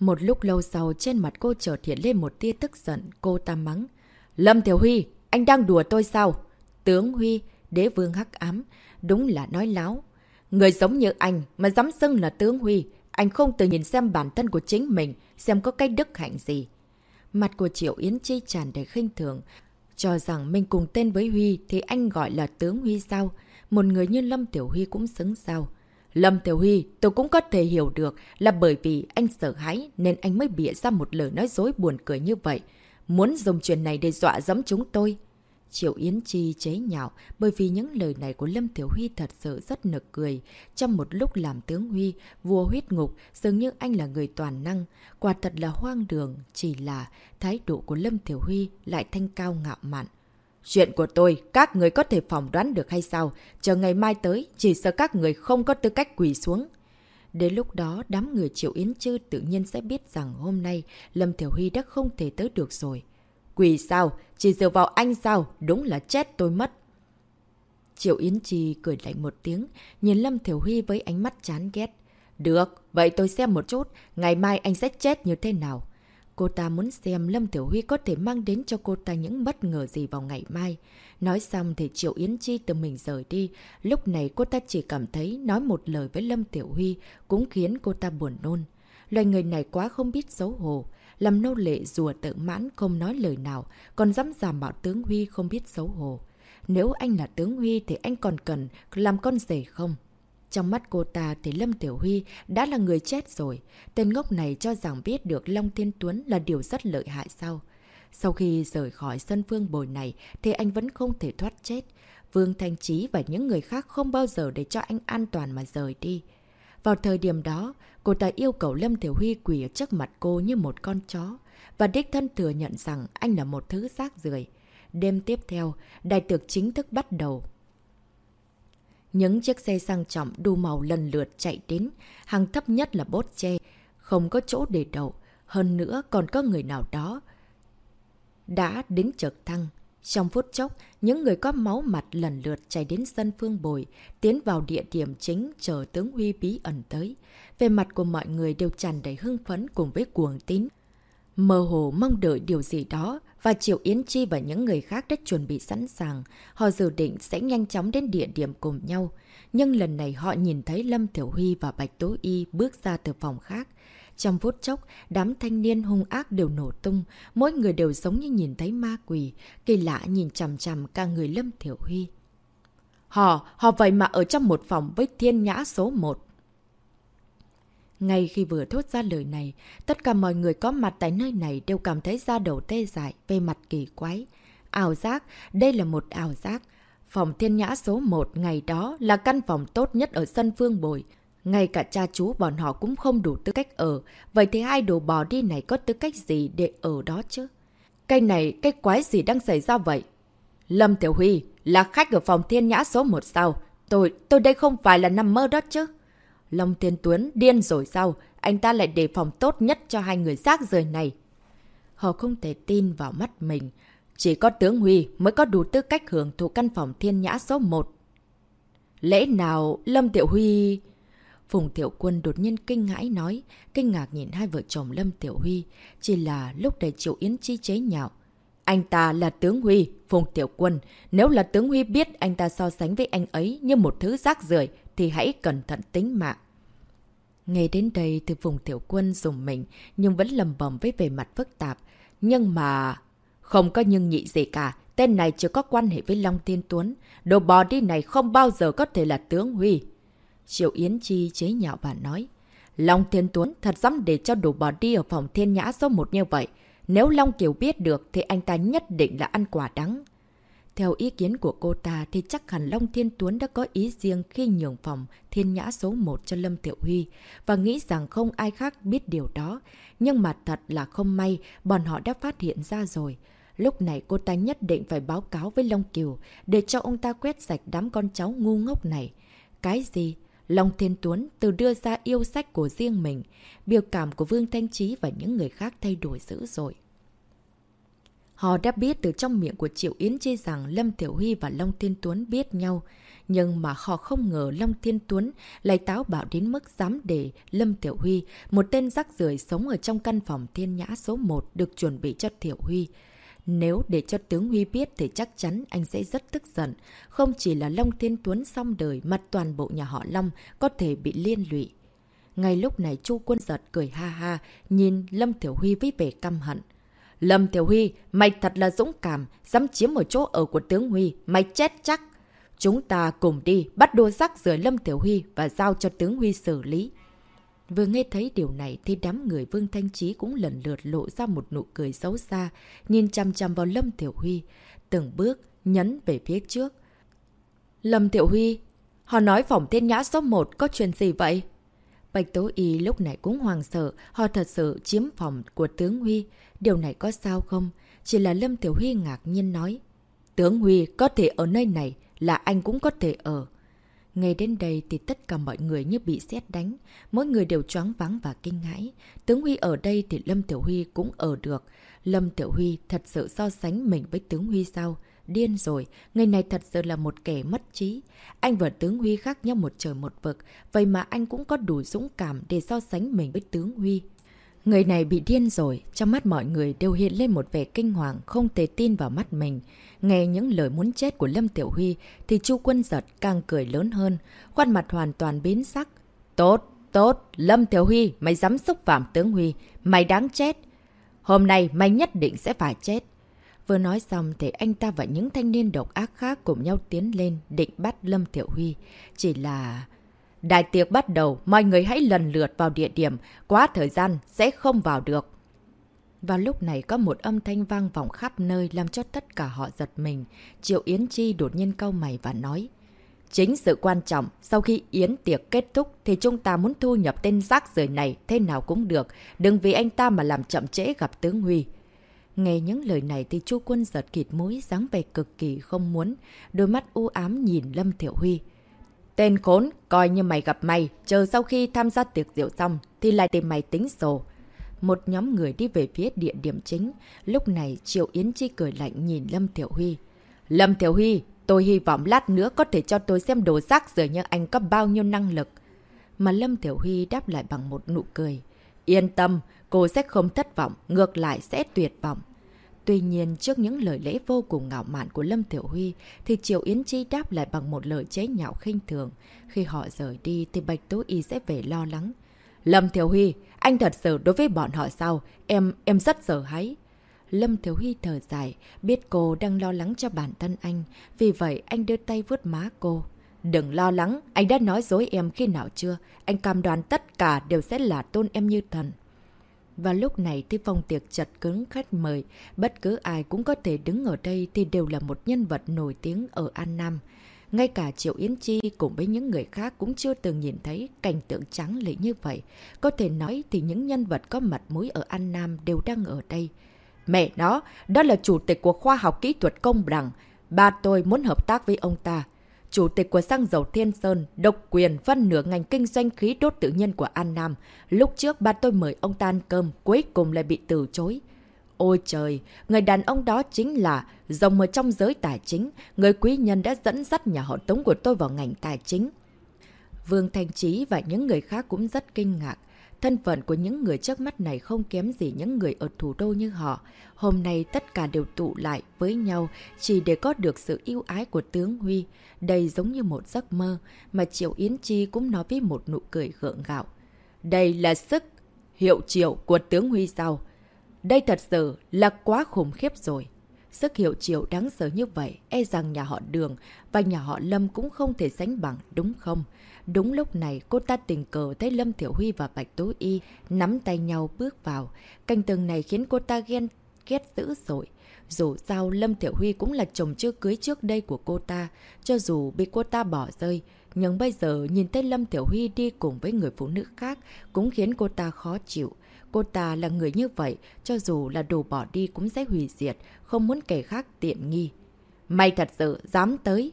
Một lúc lâu sau, trên mặt cô chợt hiện lên một tia tức giận, cô ta mắng. Lâm Tiểu Huy, anh đang đùa tôi sao? Tướng Huy, đế vương hắc ám, đúng là nói láo. Người giống như anh mà dám xưng là tướng Huy, anh không tự nhìn xem bản thân của chính mình, xem có cái đức hạnh gì. Mặt của Triệu Yến Chi tràn đầy khinh thường, cho rằng mình cùng tên với Huy thì anh gọi là tướng Huy sao? Một người như Lâm Tiểu Huy cũng xứng sao? Lâm Tiểu Huy, tôi cũng có thể hiểu được là bởi vì anh sợ hãi nên anh mới bịa ra một lời nói dối buồn cười như vậy. Muốn dùng chuyện này để dọa dẫm chúng tôi. Triệu Yến Chi chế nhạo bởi vì những lời này của Lâm Tiểu Huy thật sự rất nực cười. Trong một lúc làm tướng Huy, vua huyết ngục, dường như anh là người toàn năng. Quả thật là hoang đường, chỉ là thái độ của Lâm Tiểu Huy lại thanh cao ngạo mạn. Chuyện của tôi, các người có thể phỏng đoán được hay sao? Chờ ngày mai tới, chỉ sợ các người không có tư cách quỳ xuống. Đến lúc đó, đám người Triệu Yến Chư tự nhiên sẽ biết rằng hôm nay Lâm Thiểu Huy đã không thể tới được rồi. Quỳ sao? Chỉ dựa vào anh sao? Đúng là chết tôi mất. Triệu Yến Chi cười lạnh một tiếng, nhìn Lâm Thiểu Huy với ánh mắt chán ghét. Được, vậy tôi xem một chút, ngày mai anh sẽ chết như thế nào. Cô ta muốn xem Lâm Tiểu Huy có thể mang đến cho cô ta những bất ngờ gì vào ngày mai. Nói xong thì Triệu Yến Chi từ mình rời đi. Lúc này cô ta chỉ cảm thấy nói một lời với Lâm Tiểu Huy cũng khiến cô ta buồn nôn. Loài người này quá không biết xấu hổ. Làm nô lệ rùa tự mãn không nói lời nào, còn dám giảm bảo tướng Huy không biết xấu hổ. Nếu anh là tướng Huy thì anh còn cần làm con rể không? Trong mắt cô ta thì Lâm Tiểu Huy đã là người chết rồi. Tên ngốc này cho rằng biết được Long Thiên Tuấn là điều rất lợi hại sao. Sau khi rời khỏi sân phương bồi này thì anh vẫn không thể thoát chết. Vương Thanh Trí và những người khác không bao giờ để cho anh an toàn mà rời đi. Vào thời điểm đó, cô ta yêu cầu Lâm Tiểu Huy quỳ ở trước mặt cô như một con chó và đích thân thừa nhận rằng anh là một thứ rác rưởi. Đêm tiếp theo, đại tiệc chính thức bắt đầu. Những chiếc xe sang trọng đu màu lần lượt chạy đến, hàng thấp nhất là bốt che, không có chỗ để đậu. Hơn nữa còn có người nào đó đã đến trực thăng. Trong phút chốc, những người có máu mặt lần lượt chạy đến sân phương bồi, tiến vào địa điểm chính chờ tướng Huy bí ẩn tới. Về mặt của mọi người đều tràn đầy hưng phấn cùng với cuồng tín. Mơ hồ mong đợi điều gì đó, và Triệu Yến Chi và những người khác đã chuẩn bị sẵn sàng. Họ dự định sẽ nhanh chóng đến địa điểm cùng nhau. Nhưng lần này họ nhìn thấy Lâm Thiểu Huy và Bạch Tố Y bước ra từ phòng khác. Trong phút chốc, đám thanh niên hung ác đều nổ tung, mỗi người đều giống như nhìn thấy ma quỷ, kỳ lạ nhìn chằm chằm cả người Lâm Thiểu Huy. Họ, họ vậy mà ở trong một phòng với thiên nhã số 1. Ngay khi vừa thốt ra lời này, tất cả mọi người có mặt tại nơi này đều cảm thấy da đầu tê dại về mặt kỳ quái. Ảo giác, đây là một ảo giác. Phòng thiên nhã số 1 ngày đó là căn phòng tốt nhất ở sân phương bồi. Ngay cả cha chú bọn họ cũng không đủ tư cách ở. Vậy thì hai đồ bò đi này có tư cách gì để ở đó chứ? Cái này, cái quái gì đang xảy ra vậy? Lâm Tiểu Huy, là khách ở phòng thiên nhã số 1 sao? Tôi, tôi đây không phải là nằm mơ đó chứ. Long Thiên Tuấn điên rồi sao? Anh ta lại đề phòng tốt nhất cho hai người rác rời này. Họ không thể tin vào mắt mình. Chỉ có tướng Huy mới có đủ tư cách hưởng thụ căn phòng thiên nhã số 1. Lẽ nào Lâm Tiểu Huy... Phùng Tiểu Quân đột nhiên kinh ngãi nói, kinh ngạc nhìn hai vợ chồng Lâm Tiểu Huy, chỉ là lúc đầy Triệu Yến Chi chế nhạo. Anh ta là tướng Huy, Phùng Tiểu Quân. Nếu là tướng Huy biết anh ta so sánh với anh ấy như một thứ rác rưởi thì hãy cẩn thận tính mạng. Nghe đến đây thì Phùng Tiểu Quân dùng mình nhưng vẫn lầm bầm với vẻ mặt phức tạp. Nhưng mà... Không có nhưng nhị gì cả. Tên này chưa có quan hệ với Long Tiên Tuấn. Đồ bò đi này không bao giờ có thể là tướng Huy. Triệu Yến Chi chế nhạo và nói. Long Thiên Tuấn thật dám để cho đồ bò đi ở phòng thiên nhã số một như vậy. Nếu Long Kiều biết được thì anh ta nhất định là ăn quả đắng. Theo ý kiến của cô ta thì chắc hẳn Long Thiên Tuấn đã có ý riêng khi nhường phòng thiên nhã số 1 cho Lâm Tiểu Huy và nghĩ rằng không ai khác biết điều đó. Nhưng mà thật là không may, bọn họ đã phát hiện ra rồi. Lúc này cô ta nhất định phải báo cáo với Long Kiều để cho ông ta quét sạch đám con cháu ngu ngốc này. Cái gì? Long Thiên Tuấn từ đưa ra yêu sách của riêng mình, biểu cảm của Vương Thanh Trí và những người khác thay đổi dữ dội. Họ đã biết từ trong miệng của Triệu Yến Chi rằng Lâm Tiểu Huy và Long Thiên Tuấn biết nhau, nhưng mà họ không ngờ Long Thiên Tuấn lại táo bạo đến mức dám để Lâm Tiểu Huy, một tên rắc rưởi sống ở trong căn phòng thiên nhã số 1 được chuẩn bị cho Tiểu Huy. Nếu để cho tướng Huy biết thì chắc chắn anh sẽ rất tức giận. Không chỉ là Long Thiên Tuấn xong đời mà toàn bộ nhà họ Long có thể bị liên lụy. Ngay lúc này Chu Quân giật cười ha ha, nhìn Lâm Tiểu Huy với vẻ căm hận. Lâm Tiểu Huy, mày thật là dũng cảm, dám chiếm một chỗ ở của tướng Huy, mày chết chắc. Chúng ta cùng đi, bắt đua rắc rời Lâm Tiểu Huy và giao cho tướng Huy xử lý. Vừa nghe thấy điều này thì đám người Vương Thanh Trí cũng lần lượt lộ ra một nụ cười xấu xa, nhìn chăm chăm vào Lâm Tiểu Huy, từng bước nhấn về phía trước. Lâm Tiểu Huy, họ nói phòng thiên nhã số 1 có chuyện gì vậy? Bạch Tố Y lúc này cũng hoàng sợ, họ thật sự chiếm phòng của tướng Huy. Điều này có sao không? Chỉ là Lâm Tiểu Huy ngạc nhiên nói. Tướng Huy có thể ở nơi này, là anh cũng có thể ở. Nghe đến đây thì tất cả mọi người như bị xét đánh, mỗi người đều choáng váng và kinh ngãi. Tướng Huy ở đây thì Lâm Tiểu Huy cũng ở được. Lâm Tiểu Huy thật sự so sánh mình với tướng Huy sao? Điên rồi, người này thật sự là một kẻ mất trí. Anh và tướng Huy khác nhau một trời một vực, vậy mà anh cũng có đủ dũng cảm để so sánh mình với tướng Huy. Người này bị điên rồi, trong mắt mọi người đều hiện lên một vẻ kinh hoàng, không thể tin vào mắt mình. Nghe những lời muốn chết của Lâm Tiểu Huy thì Chu Quân Giật càng cười lớn hơn, khuôn mặt hoàn toàn biến sắc. Tốt, tốt, Lâm Tiểu Huy, mày dám xúc phạm tướng Huy, mày đáng chết. Hôm nay mày nhất định sẽ phải chết. Vừa nói xong thì anh ta và những thanh niên độc ác khác cùng nhau tiến lên định bắt Lâm Tiểu Huy. Chỉ là... Đại tiệc bắt đầu, mọi người hãy lần lượt vào địa điểm, quá thời gian sẽ không vào được. Vào lúc này có một âm thanh vang vọng khắp nơi làm cho tất cả họ giật mình. Triệu Yến Chi đột nhiên câu mày và nói. Chính sự quan trọng, sau khi Yến tiệc kết thúc thì chúng ta muốn thu nhập tên rác rời này thế nào cũng được. Đừng vì anh ta mà làm chậm trễ gặp tướng Huy. Nghe những lời này thì chu quân giật kịt mũi dáng vẻ cực kỳ không muốn. Đôi mắt u ám nhìn Lâm Thiệu Huy. Tên khốn, coi như mày gặp mày, chờ sau khi tham gia tiệc rượu xong thì lại tìm mày tính sổ. Một nhóm người đi về phía địa điểm chính. Lúc này Triệu Yến Chi cười lạnh nhìn Lâm Thiểu Huy. Lâm Thiểu Huy, tôi hy vọng lát nữa có thể cho tôi xem đồ rác rồi như anh có bao nhiêu năng lực. Mà Lâm Thiểu Huy đáp lại bằng một nụ cười. Yên tâm, cô sẽ không thất vọng, ngược lại sẽ tuyệt vọng. Tuy nhiên, trước những lời lẽ vô cùng ngạo mạn của Lâm Tiểu Huy, thì Triệu Yến Chi đáp lại bằng một lời chế nhạo khinh thường. Khi họ rời đi, thì Bạch Tố Y sẽ về lo lắng. Lâm Tiểu Huy, anh thật sự đối với bọn họ sao? Em, em rất sợ hãi. Lâm Thiếu Huy thở dài, biết cô đang lo lắng cho bản thân anh, vì vậy anh đưa tay vuốt má cô. Đừng lo lắng, anh đã nói dối em khi nào chưa? Anh cam đoan tất cả đều sẽ là tôn em như thần. Và lúc này thì phòng tiệc chật cứng khách mời, bất cứ ai cũng có thể đứng ở đây thì đều là một nhân vật nổi tiếng ở An Nam. Ngay cả Triệu Yến Chi cùng với những người khác cũng chưa từng nhìn thấy cảnh tượng trắng lệ như vậy. Có thể nói thì những nhân vật có mặt mũi ở An Nam đều đang ở đây. Mẹ nó, đó là chủ tịch của khoa học kỹ thuật công bằng. Ba tôi muốn hợp tác với ông ta. Chủ tịch của xăng dầu Thiên Sơn, độc quyền phân nửa ngành kinh doanh khí đốt tự nhiên của An Nam. Lúc trước ba tôi mời ông ta ăn cơm, cuối cùng lại bị từ chối. Ôi trời, người đàn ông đó chính là rồng ở trong giới tài chính, người quý nhân đã dẫn dắt nhà họ Tống của tôi vào ngành tài chính. Vương Thanh Trí và những người khác cũng rất kinh ngạc. Thân phận của những người trước mắt này không kém gì những người ở thủ đô như họ. Hôm nay tất cả đều tụ lại với nhau chỉ để có được sự yêu ái của tướng Huy. Đây giống như một giấc mơ mà Triệu Yến Chi cũng nói với một nụ cười gượng gạo. Đây là sức hiệu triệu của tướng Huy sao? Đây thật sự là quá khủng khiếp rồi. Sức hiệu triệu đáng sợ như vậy, e rằng nhà họ Đường và nhà họ Lâm cũng không thể sánh bằng, đúng không? Đúng lúc này, cô ta tình cờ thấy Lâm Thiểu Huy và Bạch Tố Y nắm tay nhau bước vào. Cảnh tường này khiến cô ta ghen ghét dữ dội. Dù sao, Lâm Thiểu Huy cũng là chồng chưa cưới trước đây của cô ta, cho dù bị cô ta bỏ rơi. Nhưng bây giờ nhìn thấy Lâm Tiểu Huy đi cùng với người phụ nữ khác cũng khiến cô ta khó chịu. Cô ta là người như vậy, cho dù là đồ bỏ đi cũng sẽ hủy diệt, không muốn kẻ khác tiện nghi. may thật sự dám tới.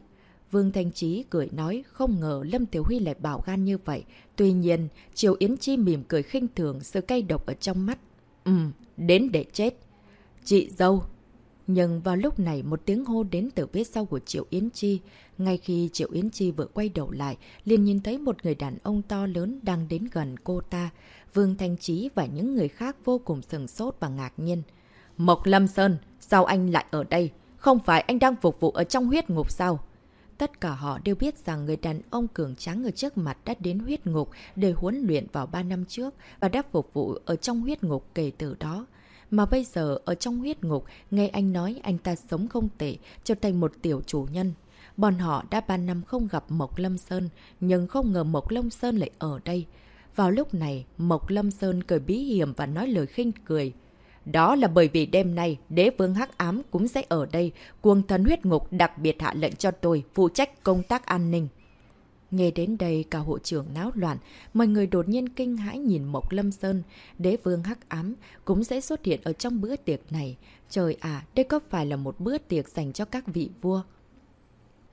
Vương Thanh Trí cười nói không ngờ Lâm Tiểu Huy lại bảo gan như vậy. Tuy nhiên, Triều Yến Chi mỉm cười khinh thường sự cay độc ở trong mắt. Ừm, đến để chết. Chị dâu. Nhưng vào lúc này một tiếng hô đến từ phía sau của Triệu Yến Chi. Ngay khi Triệu Yến Chi vừa quay đầu lại, liền nhìn thấy một người đàn ông to lớn đang đến gần cô ta. Vương Thanh Trí và những người khác vô cùng sừng sốt và ngạc nhiên. Mộc Lâm Sơn, sao anh lại ở đây? Không phải anh đang phục vụ ở trong huyết ngục sao? Tất cả họ đều biết rằng người đàn ông cường tráng ở trước mặt đã đến huyết ngục để huấn luyện vào 3 năm trước và đã phục vụ ở trong huyết ngục kể từ đó. Mà bây giờ ở trong huyết ngục, nghe anh nói anh ta sống không tệ, trở thành một tiểu chủ nhân. Bọn họ đã 3 năm không gặp Mộc Lâm Sơn, nhưng không ngờ Mộc Lâm Sơn lại ở đây. Vào lúc này, Mộc Lâm Sơn cười bí hiểm và nói lời khinh cười. Đó là bởi vì đêm nay, đế vương hắc ám cũng sẽ ở đây. Cuồng thần huyết ngục đặc biệt hạ lệnh cho tôi phụ trách công tác an ninh. Nghe đến đây cả hộ trưởng náo loạn, mọi người đột nhiên kinh hãi nhìn Mộc Lâm Sơn, đế vương hắc ám cũng sẽ xuất hiện ở trong bữa tiệc này. Trời à, đây có phải là một bữa tiệc dành cho các vị vua?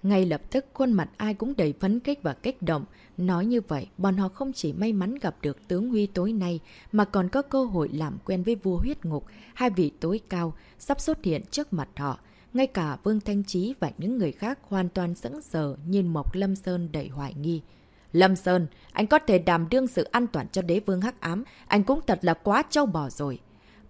Ngay lập tức khuôn mặt ai cũng đầy phấn kích và kích động. Nói như vậy, bọn họ không chỉ may mắn gặp được tướng Huy tối nay, mà còn có cơ hội làm quen với vua huyết ngục, hai vị tối cao, sắp xuất hiện trước mặt họ. Ngay cả Vương Thanh Trí và những người khác hoàn toàn sững sờ nhìn Mộc Lâm Sơn đầy hoài nghi. Lâm Sơn, anh có thể đảm đương sự an toàn cho đế vương hắc ám, anh cũng thật là quá trâu bò rồi.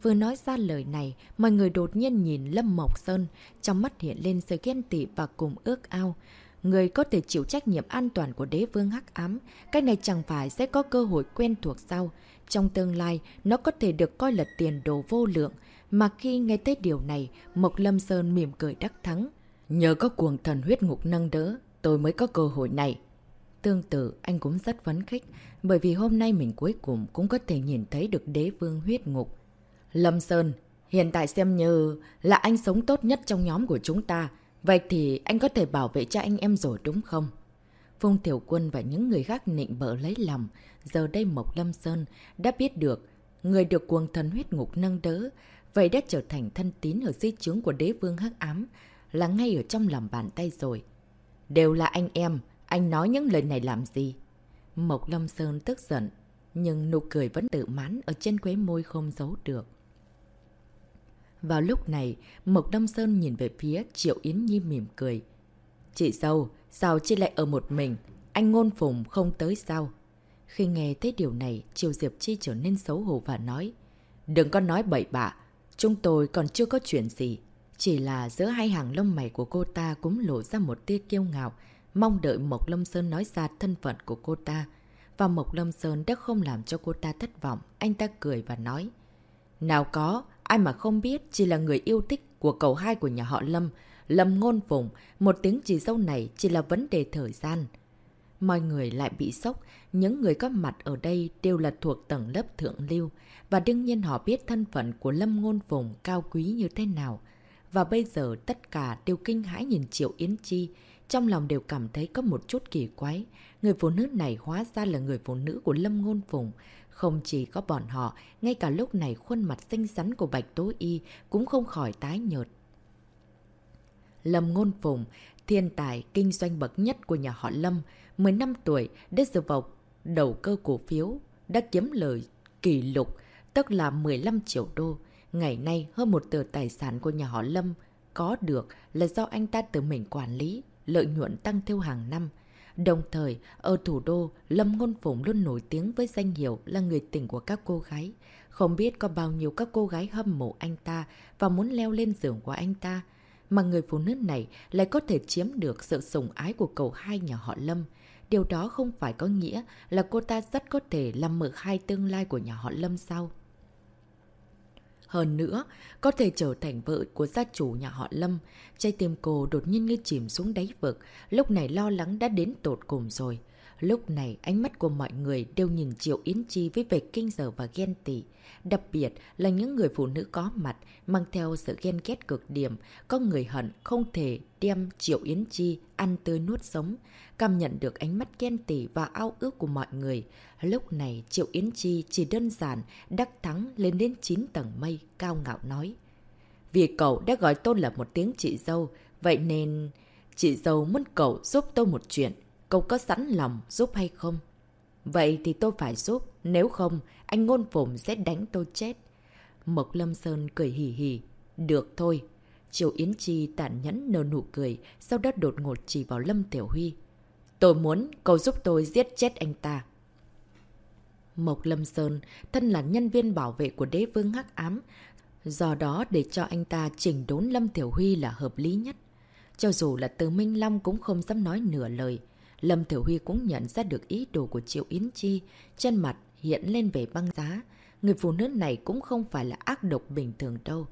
Vừa nói ra lời này, mọi người đột nhiên nhìn Lâm Mộc Sơn, trong mắt hiện lên sự ghen tị và cùng ước ao. Người có thể chịu trách nhiệm an toàn của đế vương hắc ám, cái này chẳng phải sẽ có cơ hội quen thuộc sau. Trong tương lai, nó có thể được coi là tiền đồ vô lượng. Mà khi nghe tới điều này, Mộc Lâm Sơn mỉm cười đắc thắng. Nhờ có cuồng thần huyết ngục nâng đỡ, tôi mới có cơ hội này. Tương tự, anh cũng rất phấn khích, bởi vì hôm nay mình cuối cùng cũng có thể nhìn thấy được đế vương huyết ngục. Lâm Sơn, hiện tại xem như là anh sống tốt nhất trong nhóm của chúng ta. Vậy thì anh có thể bảo vệ cho anh em rồi đúng không? Phung Tiểu Quân và những người khác nịnh bỡ lấy lòng. Giờ đây Mộc Lâm Sơn đã biết được người được cuồng thần huyết ngục nâng đỡ. Vậy đã trở thành thân tín ở di chứng của đế vương hắc ám. Là ngay ở trong lòng bàn tay rồi. Đều là anh em. Anh nói những lời này làm gì? Mộc Lâm Sơn tức giận. Nhưng nụ cười vẫn tự mãn ở trên quế môi không giấu được. Vào lúc này, Mộc Đông Sơn nhìn về phía Triệu Yến Nhi mỉm cười. Chị dâu, sao chị lại ở một mình? Anh ngôn phùng không tới sao? Khi nghe thấy điều này, Triều Diệp Chi trở nên xấu hổ và nói. Đừng có nói bậy bạ, chúng tôi còn chưa có chuyện gì. Chỉ là giữa hai hàng lông mày của cô ta cũng lộ ra một tia kiêu ngạo, mong đợi Mộc Lâm Sơn nói ra thân phận của cô ta. Và Mộc Lâm Sơn đã không làm cho cô ta thất vọng, anh ta cười và nói. Nào có, Ai mà không biết chỉ là người yêu thích của cầu hai của nhà họ Lâm, Lâm Ngôn Phùng, một tiếng chỉ dâu này chỉ là vấn đề thời gian. Mọi người lại bị sốc, những người có mặt ở đây đều là thuộc tầng lớp thượng lưu, và đương nhiên họ biết thân phận của Lâm Ngôn Phùng cao quý như thế nào. Và bây giờ tất cả đều kinh hãi nhìn Triệu Yến Chi, trong lòng đều cảm thấy có một chút kỳ quái. Người phụ nữ này hóa ra là người phụ nữ của Lâm Ngôn Phùng. Không chỉ có bọn họ, ngay cả lúc này khuôn mặt xinh xắn của Bạch Tố Y cũng không khỏi tái nhợt. Lâm Ngôn Phùng, thiên tài kinh doanh bậc nhất của nhà họ Lâm, 10 năm tuổi đã dựa vào đầu cơ cổ phiếu, đã kiếm lời kỷ lục, tức là 15 triệu đô. Ngày nay, hơn một tờ tài sản của nhà họ Lâm có được là do anh ta tự mình quản lý, lợi nhuận tăng theo hàng năm. Đồng thời, ở thủ đô, Lâm Ngôn Phụng luôn nổi tiếng với danh hiệu là người tình của các cô gái. Không biết có bao nhiêu các cô gái hâm mộ anh ta và muốn leo lên giường của anh ta. Mà người phụ nữ này lại có thể chiếm được sự sủng ái của cậu hai nhà họ Lâm. Điều đó không phải có nghĩa là cô ta rất có thể làm mở hai tương lai của nhà họ Lâm sao? Hơn nữa, có thể trở thành vợ của gia chủ nhà họ Lâm. Trái tim cô đột nhiên như chìm xuống đáy vực, lúc này lo lắng đã đến tột cùng rồi. Lúc này, ánh mắt của mọi người đều nhìn Triệu Yến Chi với vẻ kinh giờ và ghen tị. Đặc biệt là những người phụ nữ có mặt, mang theo sự ghen ghét cực điểm. Có người hận không thể đem Triệu Yến Chi ăn tươi nuốt sống. Cảm nhận được ánh mắt ghen tị và ao ước của mọi người. Lúc này Triệu Yến Chi chỉ đơn giản đắc thắng lên đến 9 tầng mây, cao ngạo nói. Vì cậu đã gọi tôi là một tiếng chị dâu, vậy nên chị dâu muốn cậu giúp tôi một chuyện. Cậu có sẵn lòng giúp hay không? Vậy thì tôi phải giúp, nếu không, anh ngôn phồm sẽ đánh tôi chết. Mộc Lâm Sơn cười hì hì. Được thôi. Triều Yến Chi tản nhẫn nở nụ cười, sau đó đột ngột chỉ vào Lâm Tiểu Huy. Tôi muốn cậu giúp tôi giết chết anh ta. Mộc Lâm Sơn, thân là nhân viên bảo vệ của đế vương hắc ám, do đó để cho anh ta chỉnh đốn Lâm Tiểu Huy là hợp lý nhất. Cho dù là từ Minh Long cũng không dám nói nửa lời. Lâm Thiểu Huy cũng nhận ra được ý đồ của Triệu Yến Chi, chân mặt hiện lên về băng giá. Người phụ nữ này cũng không phải là ác độc bình thường đâu.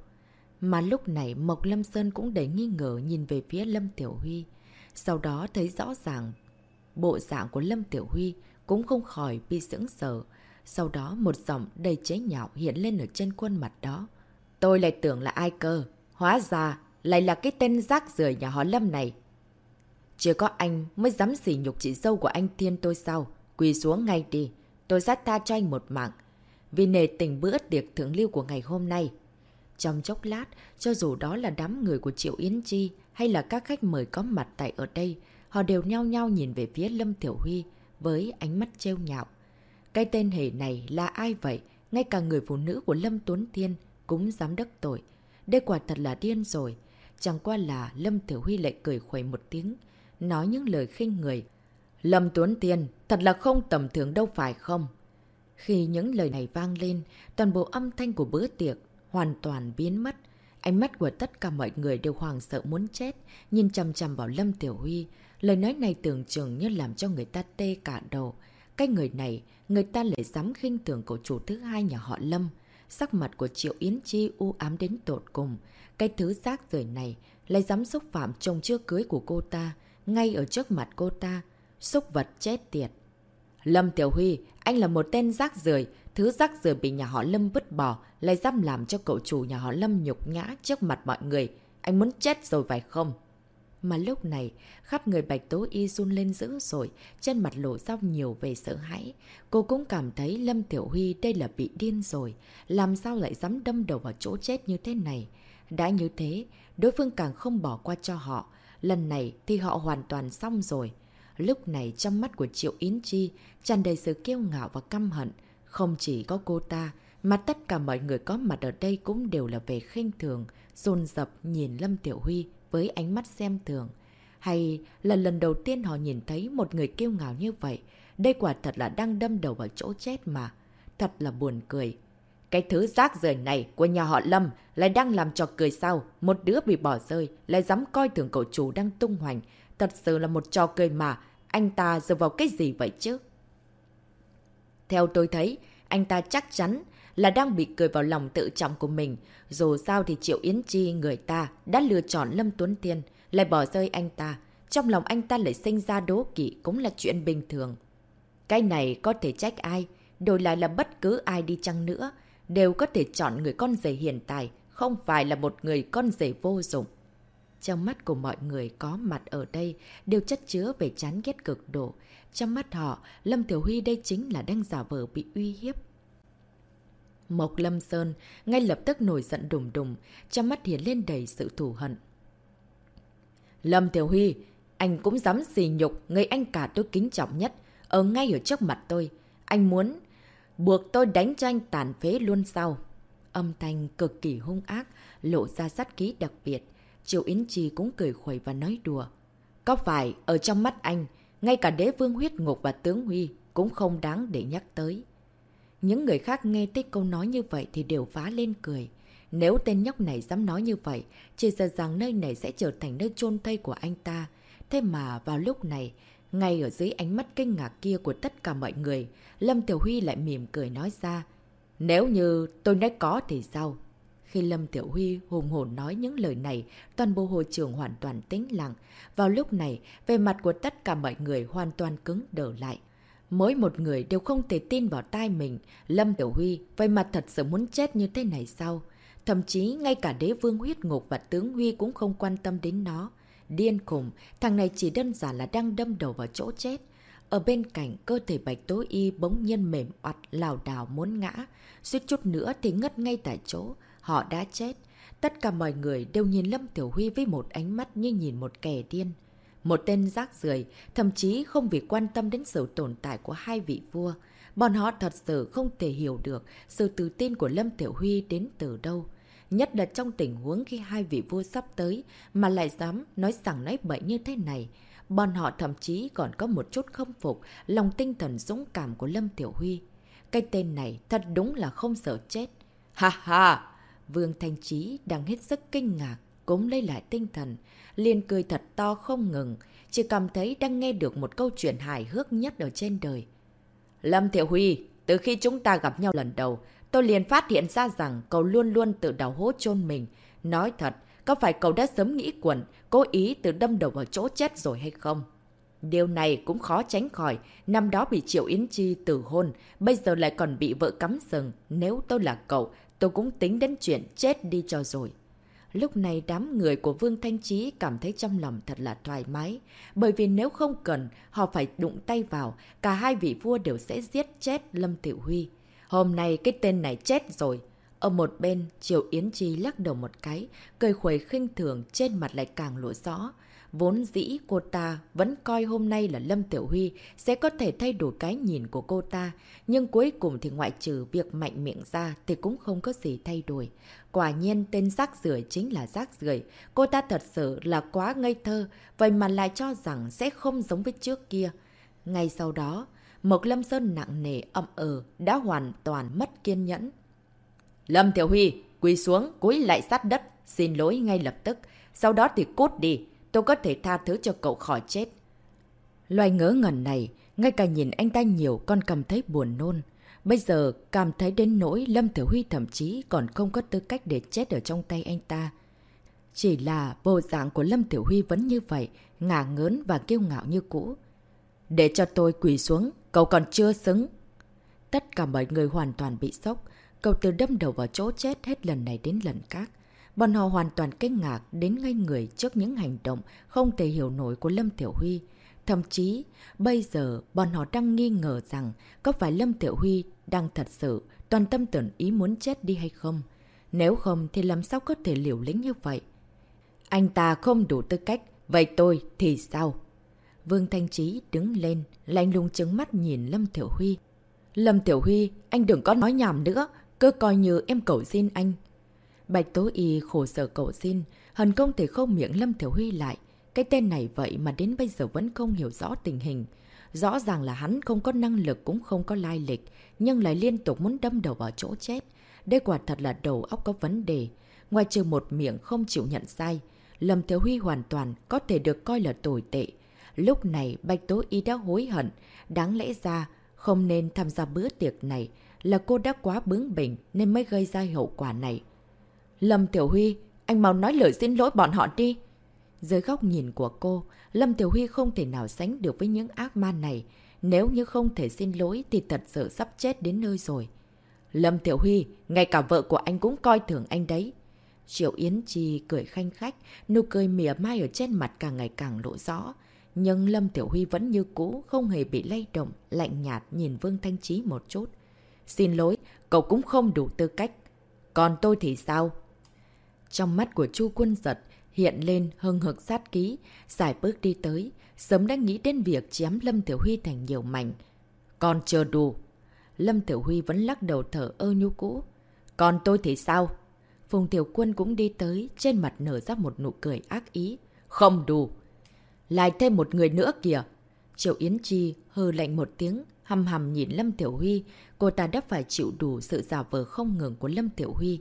Mà lúc này Mộc Lâm Sơn cũng đầy nghi ngờ nhìn về phía Lâm Tiểu Huy. Sau đó thấy rõ ràng bộ dạng của Lâm Tiểu Huy cũng không khỏi bị sững sờ. Sau đó một giọng đầy chế nhạo hiện lên ở trên khuôn mặt đó. Tôi lại tưởng là ai cơ. Hóa ra lại là cái tên rác rưởi nhà họ Lâm này. Chỉ có anh mới dám xỉ nhục chị dâu của anh Thiên tôi sao? Quỳ xuống ngay đi. Tôi sát tha cho anh một mạng. Vì nề tình bữa tiệc thượng lưu của ngày hôm nay. Trong chốc lát, cho dù đó là đám người của Triệu Yến Chi hay là các khách mời có mặt tại ở đây, họ đều nhau nhau nhìn về phía Lâm Tiểu Huy với ánh mắt trêu nhạo. Cái tên hề này là ai vậy? Ngay cả người phụ nữ của Lâm Tuấn Thiên cũng dám đắc tội. Đây quả thật là điên rồi. Chẳng qua là Lâm Tiểu Huy lại cười khuẩy một tiếng, nói những lời khinh người. Lâm Tuấn Tiên, thật là không tầm thường đâu phải không? Khi những lời này vang lên, toàn bộ âm thanh của bữa tiệc hoàn toàn biến mất. Ánh mắt của tất cả mọi người đều hoàng sợ muốn chết, nhìn chằm chằm vào Lâm Tiểu Huy. Lời nói này tưởng chừng như làm cho người ta tê cả đầu. Cái người này, người ta lại dám khinh thường cậu chủ thứ hai nhà họ Lâm. Sắc mặt của Triệu Yến Chi u ám đến tột cùng. Cái thứ rác rời này lại dám xúc phạm chồng chưa cưới của cô ta ngay ở trước mặt cô ta. Xúc vật chết tiệt. Lâm Tiểu Huy, anh là một tên rác rưởi Thứ rác rưởi bị nhà họ Lâm vứt bỏ, lại dám làm cho cậu chủ nhà họ Lâm nhục nhã trước mặt mọi người. Anh muốn chết rồi phải không? Mà lúc này, khắp người Bạch Tố Y run lên dữ rồi, chân mặt lộ ra nhiều về sợ hãi. Cô cũng cảm thấy Lâm Tiểu Huy đây là bị điên rồi, làm sao lại dám đâm đầu vào chỗ chết như thế này. Đã như thế, đối phương càng không bỏ qua cho họ, Lần này thì họ hoàn toàn xong rồi. Lúc này trong mắt của Triệu Yến Chi tràn đầy sự kiêu ngạo và căm hận. Không chỉ có cô ta, mà tất cả mọi người có mặt ở đây cũng đều là về khinh thường, dồn dập nhìn Lâm Tiểu Huy với ánh mắt xem thường. Hay là lần đầu tiên họ nhìn thấy một người kiêu ngạo như vậy, đây quả thật là đang đâm đầu vào chỗ chết mà. Thật là buồn cười. Cái thứ rác rời này của nhà họ Lâm lại đang làm trò cười sao. Một đứa bị bỏ rơi, lại dám coi thường cậu chủ đang tung hoành. Thật sự là một trò cười mà. Anh ta dựa vào cái gì vậy chứ? Theo tôi thấy, anh ta chắc chắn là đang bị cười vào lòng tự trọng của mình. Dù sao thì Triệu Yến Chi người ta đã lựa chọn Lâm Tuấn Tiên, lại bỏ rơi anh ta. trong lòng anh ta lại sinh ra đố kỵ cũng là chuyện bình thường. Cái này có thể trách ai, đổi lại là bất cứ ai đi chăng nữa, đều có thể chọn người con rể hiện tại, không phải là một người con rể vô dụng. Trong mắt của mọi người có mặt ở đây đều chất chứa về chán ghét cực độ. Trong mắt họ, Lâm Tiểu Huy đây chính là đang giả vờ bị uy hiếp. Mộc Lâm Sơn ngay lập tức nổi giận đùng đùng, trong mắt hiện lên đầy sự thù hận. Lâm Tiểu Huy, anh cũng dám xì nhục người anh cả tôi kính trọng nhất, ở ngay ở trước mặt tôi. Anh muốn buộc tôi đánh cho anh tàn phế luôn sao? Âm thanh cực kỳ hung ác, lộ ra sát ký đặc biệt. Triệu Yến trì cũng cười khuẩy và nói đùa. Có phải ở trong mắt anh, ngay cả đế vương huyết ngục và tướng Huy cũng không đáng để nhắc tới. Những người khác nghe tới câu nói như vậy thì đều phá lên cười. Nếu tên nhóc này dám nói như vậy, chỉ sợ rằng nơi này sẽ trở thành nơi chôn thây của anh ta. Thế mà vào lúc này, ngay ở dưới ánh mắt kinh ngạc kia của tất cả mọi người, Lâm Tiểu Huy lại mỉm cười nói ra. Nếu như tôi nói có thì sao? Khi Lâm Tiểu Huy hùng hồn nói những lời này, toàn bộ hội trường hoàn toàn tĩnh lặng. Vào lúc này, về mặt của tất cả mọi người hoàn toàn cứng đờ lại. Mỗi một người đều không thể tin vào tai mình. Lâm Tiểu Huy, về mặt thật sự muốn chết như thế này sao? Thậm chí ngay cả đế vương huyết ngục và tướng Huy cũng không quan tâm đến nó. Điên khùng, thằng này chỉ đơn giản là đang đâm đầu vào chỗ chết. Ở bên cạnh, cơ thể bạch tố y bỗng nhiên mềm oặt, lào đảo muốn ngã. Suýt chút nữa thì ngất ngay tại chỗ. Họ đã chết. Tất cả mọi người đều nhìn Lâm Tiểu Huy với một ánh mắt như nhìn một kẻ điên. Một tên rác rưởi thậm chí không vì quan tâm đến sự tồn tại của hai vị vua. Bọn họ thật sự không thể hiểu được sự tự tin của Lâm Tiểu Huy đến từ đâu. Nhất là trong tình huống khi hai vị vua sắp tới mà lại dám nói sảng nói bậy như thế này. Bọn họ thậm chí còn có một chút không phục lòng tinh thần dũng cảm của Lâm Tiểu Huy. Cái tên này thật đúng là không sợ chết. Ha ha! Vương Thanh Trí đang hết sức kinh ngạc, cũng lấy lại tinh thần, liền cười thật to không ngừng, chỉ cảm thấy đang nghe được một câu chuyện hài hước nhất ở trên đời. Lâm Thiệu Huy, từ khi chúng ta gặp nhau lần đầu, tôi liền phát hiện ra rằng cậu luôn luôn tự đào hố chôn mình. Nói thật, có phải cậu đã sớm nghĩ quẩn, cố ý tự đâm đầu vào chỗ chết rồi hay không? Điều này cũng khó tránh khỏi, năm đó bị Triệu Yến Chi tử hôn, bây giờ lại còn bị vợ cắm sừng. Nếu tôi là cậu, tôi cũng tính đến chuyện chết đi cho rồi. Lúc này đám người của Vương Thanh Trí cảm thấy trong lòng thật là thoải mái, bởi vì nếu không cần, họ phải đụng tay vào, cả hai vị vua đều sẽ giết chết Lâm Tiểu Huy. Hôm nay cái tên này chết rồi. Ở một bên, Triều Yến Chi lắc đầu một cái, cười khuấy khinh thường trên mặt lại càng lộ rõ. Vốn dĩ cô ta vẫn coi hôm nay là Lâm Tiểu Huy sẽ có thể thay đổi cái nhìn của cô ta, nhưng cuối cùng thì ngoại trừ việc mạnh miệng ra thì cũng không có gì thay đổi. Quả nhiên tên rác rưởi chính là rác rưởi cô ta thật sự là quá ngây thơ, vậy mà lại cho rằng sẽ không giống với trước kia. Ngay sau đó, Mộc Lâm Sơn nặng nề âm ờ đã hoàn toàn mất kiên nhẫn. Lâm Tiểu Huy, quỳ xuống, cúi lại sát đất, xin lỗi ngay lập tức, sau đó thì cút đi tôi có thể tha thứ cho cậu khỏi chết. Loài ngớ ngẩn này, ngay cả nhìn anh ta nhiều con cảm thấy buồn nôn. Bây giờ cảm thấy đến nỗi Lâm Tiểu Huy thậm chí còn không có tư cách để chết ở trong tay anh ta. Chỉ là bộ dạng của Lâm Tiểu Huy vẫn như vậy, ngả ngớn và kiêu ngạo như cũ. Để cho tôi quỳ xuống, cậu còn chưa xứng. Tất cả mọi người hoàn toàn bị sốc. Cậu từ đâm đầu vào chỗ chết hết lần này đến lần khác. Bọn họ hoàn toàn kinh ngạc đến ngay người trước những hành động không thể hiểu nổi của Lâm Tiểu Huy. Thậm chí, bây giờ bọn họ đang nghi ngờ rằng có phải Lâm Tiểu Huy đang thật sự toàn tâm tưởng ý muốn chết đi hay không. Nếu không thì làm sao có thể liều lĩnh như vậy? Anh ta không đủ tư cách, vậy tôi thì sao? Vương Thanh Trí đứng lên, lạnh lùng trứng mắt nhìn Lâm Tiểu Huy. Lâm Tiểu Huy, anh đừng có nói nhảm nữa, cứ coi như em cầu xin anh. Bạch Tố Y khổ sở cầu xin, hần công thể không miệng Lâm Thiểu Huy lại. Cái tên này vậy mà đến bây giờ vẫn không hiểu rõ tình hình. Rõ ràng là hắn không có năng lực cũng không có lai lịch, nhưng lại liên tục muốn đâm đầu vào chỗ chết. Đây quả thật là đầu óc có vấn đề. Ngoài trừ một miệng không chịu nhận sai, Lâm Thiếu Huy hoàn toàn có thể được coi là tồi tệ. Lúc này Bạch Tố Y đã hối hận, đáng lẽ ra không nên tham gia bữa tiệc này là cô đã quá bướng bỉnh nên mới gây ra hậu quả này. Lâm Tiểu Huy, anh mau nói lời xin lỗi bọn họ đi. Dưới góc nhìn của cô, Lâm Tiểu Huy không thể nào sánh được với những ác ma này. Nếu như không thể xin lỗi thì thật sự sắp chết đến nơi rồi. Lâm Tiểu Huy, ngay cả vợ của anh cũng coi thường anh đấy. Triệu Yến trì cười khanh khách, nụ cười mỉa mai ở trên mặt càng ngày càng lộ rõ. Nhưng Lâm Tiểu Huy vẫn như cũ, không hề bị lay động, lạnh nhạt nhìn Vương Thanh Trí một chút. Xin lỗi, cậu cũng không đủ tư cách. Còn tôi thì sao? Trong mắt của Chu Quân Giật hiện lên hưng hực sát ký, giải bước đi tới, sớm đã nghĩ đến việc chém Lâm Tiểu Huy thành nhiều mảnh. Còn chờ đủ. Lâm Tiểu Huy vẫn lắc đầu thở ơ nhu cũ. Còn tôi thì sao? Phùng Tiểu Quân cũng đi tới, trên mặt nở ra một nụ cười ác ý. Không đủ. Lại thêm một người nữa kìa. Triệu Yến Chi hơ lạnh một tiếng, hầm hầm nhìn Lâm Tiểu Huy. Cô ta đã phải chịu đủ sự giả vờ không ngừng của Lâm Tiểu Huy.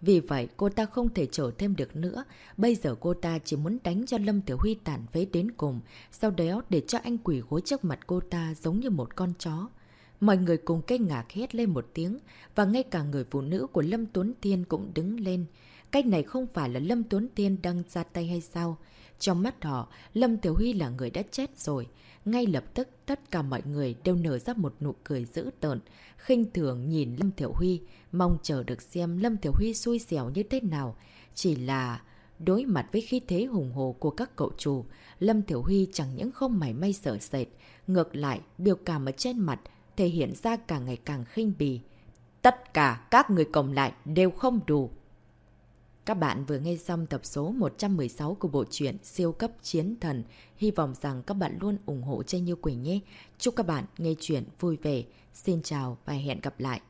Vì vậy, cô ta không thể chờ thêm được nữa. Bây giờ cô ta chỉ muốn đánh cho Lâm Tiểu Huy tàn phế đến cùng, sau đó để cho anh quỷ gối trước mặt cô ta giống như một con chó. Mọi người cùng kinh ngạc hét lên một tiếng, và ngay cả người phụ nữ của Lâm Tuấn Thiên cũng đứng lên. Cách này không phải là Lâm Tuấn Thiên đang ra tay hay sao? Trong mắt họ, Lâm Tiểu Huy là người đã chết rồi. Ngay lập tức, tất cả mọi người đều nở ra một nụ cười dữ tợn, khinh thường nhìn Lâm Tiểu Huy, mong chờ được xem Lâm Tiểu Huy xui xẻo như thế nào. Chỉ là... Đối mặt với khí thế hùng hồ của các cậu chủ, Lâm Tiểu Huy chẳng những không mảy may sợ sệt, ngược lại, biểu cảm ở trên mặt thể hiện ra càng ngày càng khinh bì. Tất cả các người cộng lại đều không đủ. Các bạn vừa nghe xong tập số 116 của bộ truyện Siêu cấp chiến thần. Hy vọng rằng các bạn luôn ủng hộ cho Như Quỳnh nhé. Chúc các bạn nghe chuyện vui vẻ. Xin chào và hẹn gặp lại.